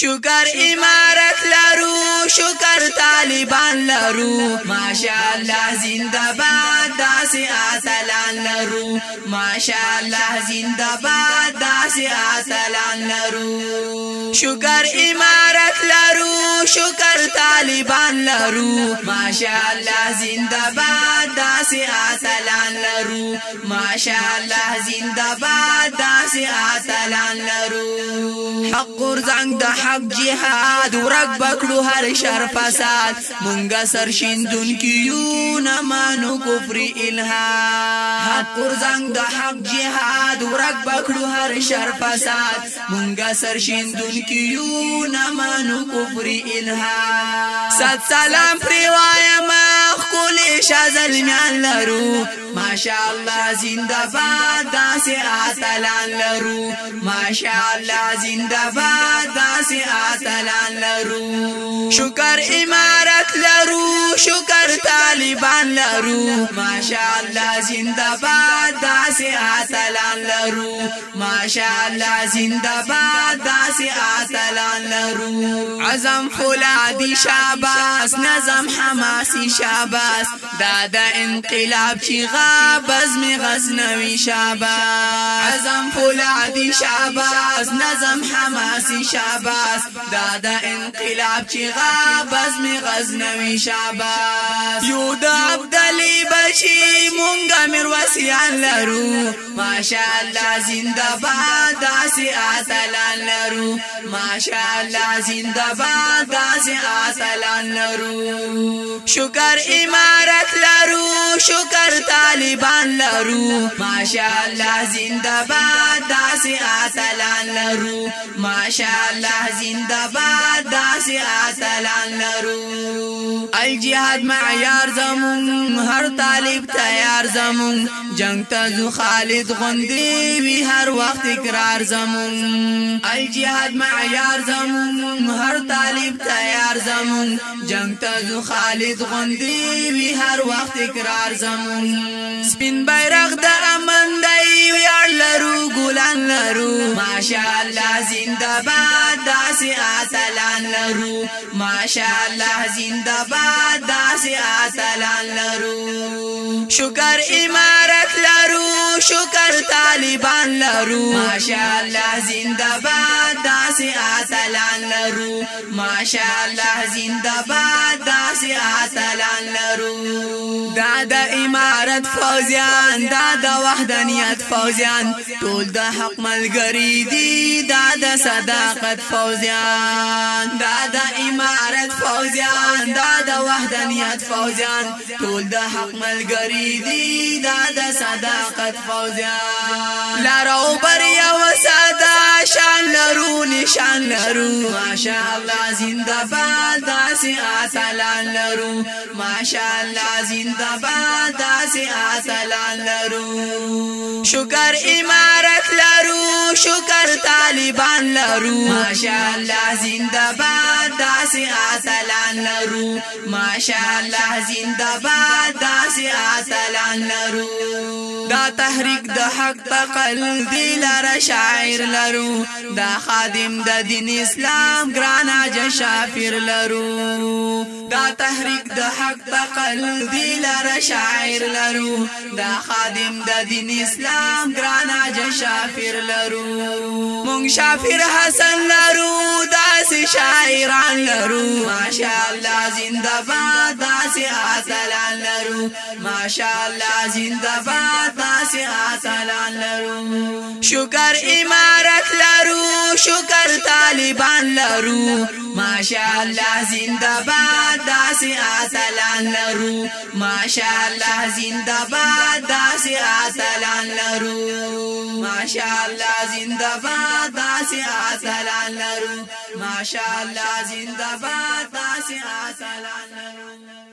شکر امارت لرو شکر طالبان لرو ماشاءالله زنده باد داسې اتلان لرو ماشاءالله زنده باد داسې اتلان لرو شکر امارت لرو شکر طالبان لرو ماشاءالله زنده باد داسې اتلان لرو ماشاءالله زنده باد داسې اتلان لرو حق ورزنګ د حق جهاد ورک بکړو هر شر فساد مونږه سر شیندون کیو نه مانو کفر الها حق ورزنګ د حق جهاد ورک بکړو هر شر فساد مونږه سر شیندون کیو نه مانو کفر الها ست سلام پروایم کولې شازل میان لرو ماشاءالله زنده باد داسې اتلان لرو ماشاءالله زنده باد داسې اتلان لرو شکر امارت لرو شکر طالبان لرو ماشاءالله زنده باد داسې اتلان لرو ماشاءالله زنده باد داسې اتلان لرو عزم فولادي شاباس نظم حماسي شاباس شاباس دا د انقلاب چې غابز می غزنوي شاباس عزم فولادي شاباس نظم حماسي شاباس دا د انقلاب چې غابز می غزنوي شاباس یو د عبدلی شي مونږه میروسیان لرو ماشاءالله زنده باد داسې اتلان لرو ماشاءالله زنده باد داسې اتلان لرو شكر امارت لرو شكر طالبان لرو ماشاءالله زنده باد داسې اتلان لرو ماشاءالله زنده باد داسې اتلان لرو الجهاد معیار زمون هر طالب تیار زمون جنگ تزو خالد غندی وی هر وخت اقرار زمون الجهاد معیار زمون هر طالب تیار زمون جنگ تزو خالد غندی وی هر وخت اقرار زمون سپین بیرغ د امن دی ویار لرو ګلان لرو ماشاءالله زنده باد داسې اتلان لرو ماشاءالله زنده باد داسې اتلان لرو شکر امارت لرو شکر طالبان لرو ماشاءالله زنده باد داسې اتلان لرو ماشاءالله زنده باد داسې اتلان لرو دا د امارت فوزیان دا د وحدانیت فوزیان ټول د حق ملګری دي دا د صداقت فوزیان دا وحدانیت فوزیان ټول د حق ملګری دي دا د صداقت فوزیان لارو بریا وساده شان لرو نشان لرو ماشاء الله زنده باد داسې اتلان لرو ماشاء الله زنده باد داسې اتلان لرو شکر امارت لرو شکر طالبان لرو ماشاءالله زنده باد داسې اتلان لرو ماشاءالله زنده باد داسې اتلان لرو دا تحریک د حق تقل دی لره شاعر لرو دا خادم د دین اسلام ګرانا جشافیر لرو دا تحریک د حق تقل دی لره شاعر لرو دا خادم د دین اسلام ګرانا جشافیر لرو مونږ شافیر حسن لرو داسې شاعران لرو ماشاءالله زنده باد داسې اتلان لرو لرو ماشاءالله زندباد تاسې اتلان لرو شکر امارت لرو شکر طالبان لرو ماشاءالله زندباد تاسې اتلان لرو ماشاءالله زندباد تاسې اتلان لرو ماشاءالله زندباد تاسې اتلان لرو ماشاءالله زندباد تاسې اتلان لرو